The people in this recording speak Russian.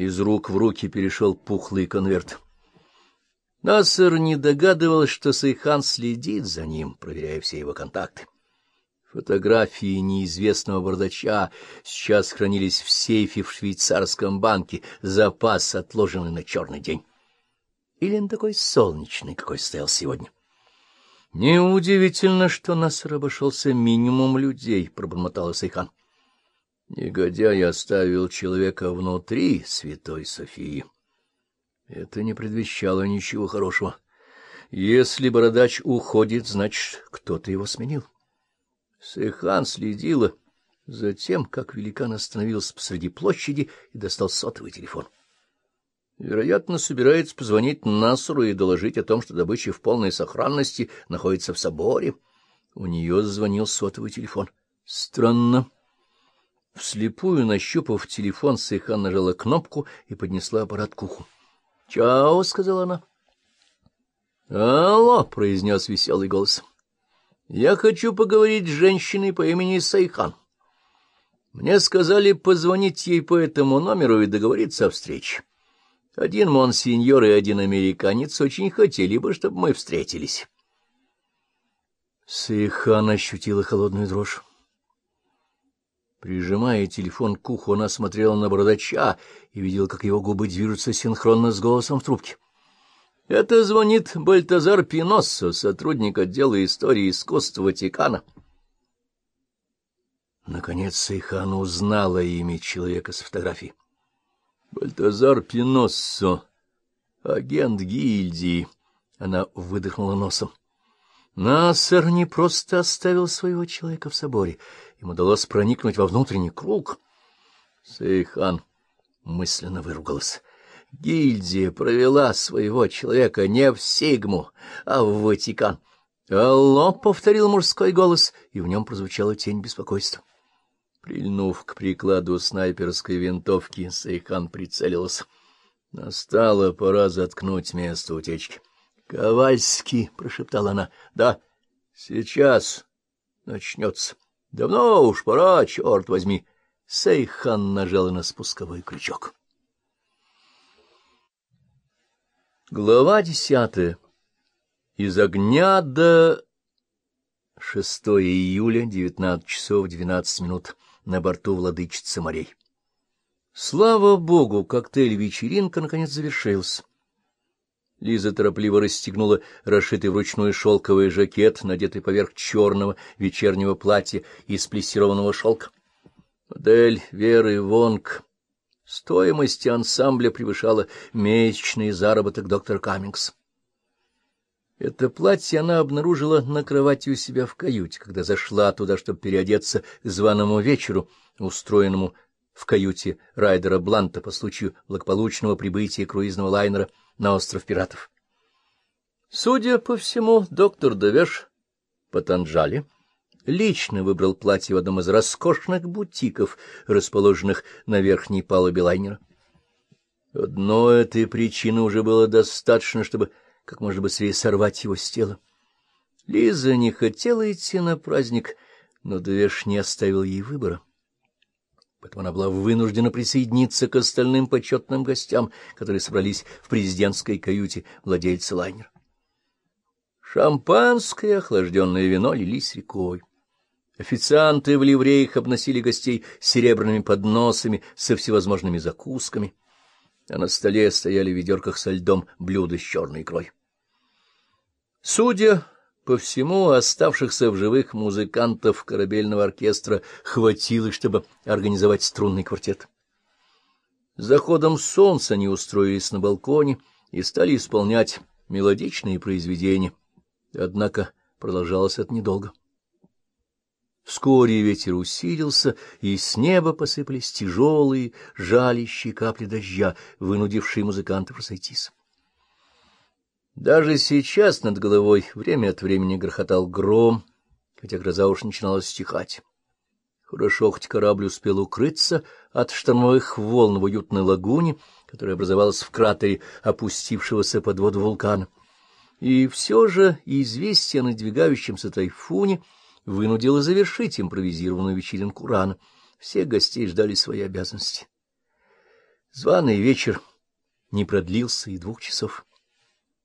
Из рук в руки перешел пухлый конверт. Насер не догадывалась, что Сайхан следит за ним, проверяя все его контакты. Фотографии неизвестного бардача сейчас хранились в сейфе в швейцарском банке, запас, отложенный на черный день. Или на такой солнечный, какой стоял сегодня. Неудивительно, что Насер обошелся минимумом людей, — пробормотал Сайхан. Негодяй оставил человека внутри Святой Софии. Это не предвещало ничего хорошего. Если бородач уходит, значит, кто-то его сменил. Сейхан следила за тем, как великан остановился посреди площади и достал сотовый телефон. Вероятно, собирается позвонить Насуру и доложить о том, что добыча в полной сохранности находится в соборе. У нее зазвонил сотовый телефон. Странно. Вслепую нащупав телефон, Сейхан нажала кнопку и поднесла аппарат к уху. «Чао», — сказала она. «Алло», — произнес веселый голос. «Я хочу поговорить с женщиной по имени Сайхан. Мне сказали позвонить ей по этому номеру и договориться о встрече. Один монсеньор и один американец очень хотели бы, чтобы мы встретились». Сайхан ощутила холодную дрожь. Прижимая телефон к уху, она смотрела на бородача и видела, как его губы движутся синхронно с голосом в трубке. Это звонит Бальтазар Пиноссо, сотрудник отдела истории искусства Ватикана. Наконец Сейхан узнала имя человека с фотографией. Бальтазар Пиноссо, агент гильдии. Она выдохнула носом. Нассер не просто оставил своего человека в соборе — им удалось проникнуть во внутренний круг. Сейхан мысленно выругалась. Гильдия провела своего человека не в Сигму, а в Ватикан. «Алло!» — повторил мужской голос, и в нем прозвучала тень беспокойства. Прильнув к прикладу снайперской винтовки, Сейхан прицелился. Настала пора заткнуть место утечки. «Ковальский!» — прошептала она. «Да, сейчас начнется». Давно уж пора, черт возьми. Сейхан нажал на спусковой крючок. Глава десятая. Из огня до... 6 июля, 19 часов 12 минут, на борту владычицы морей. Слава богу, коктейль-вечеринка наконец завершился. Лиза торопливо расстегнула расшитый вручную шелковый жакет, надетый поверх черного вечернего платья из плессированного шелка. Модель Веры Вонг стоимость ансамбля превышала месячный заработок доктора Каммингс. Это платье она обнаружила на кровати у себя в каюте, когда зашла туда, чтобы переодеться к званому вечеру, устроенному в каюте Райдера Бланта по случаю благополучного прибытия круизного лайнера на остров пиратов. Судя по всему, доктор Девеш Патанджали лично выбрал платье в одном из роскошных бутиков, расположенных на верхней палубе лайнера. Одной этой причины уже было достаточно, чтобы как можно быстрее сорвать его с тела. Лиза не хотела идти на праздник, но Девеш не оставил ей выбора поэтому она была вынуждена присоединиться к остальным почетным гостям, которые собрались в президентской каюте владельца лайнера. Шампанское, охлажденное вино лились рекой. Официанты в ливреях обносили гостей серебряными подносами со всевозможными закусками, а на столе стояли в ведерках со льдом блюда с черной икрой. Судя по всему, оставшихся в живых музыкантов корабельного оркестра хватило, чтобы организовать струнный квартет. Заходом солнца они устроились на балконе и стали исполнять мелодичные произведения. Однако продолжалось это недолго. Вскоре ветер усилился, и с неба посыпались тяжелые, жалящие капли дождя, вынудившие музыкантов разойтись. Даже сейчас над головой время от времени грохотал гром, хотя гроза уж начинала стихать. Хорошо, хоть корабль успел укрыться от штормовых волн в уютной лагуне, которая образовалась в кратере опустившегося под воду вулкана. И все же известие о надвигающемся тайфуне вынудило завершить импровизированную вечеринку рано. Все гостей ждали свои обязанности. Званый вечер не продлился и двух часов.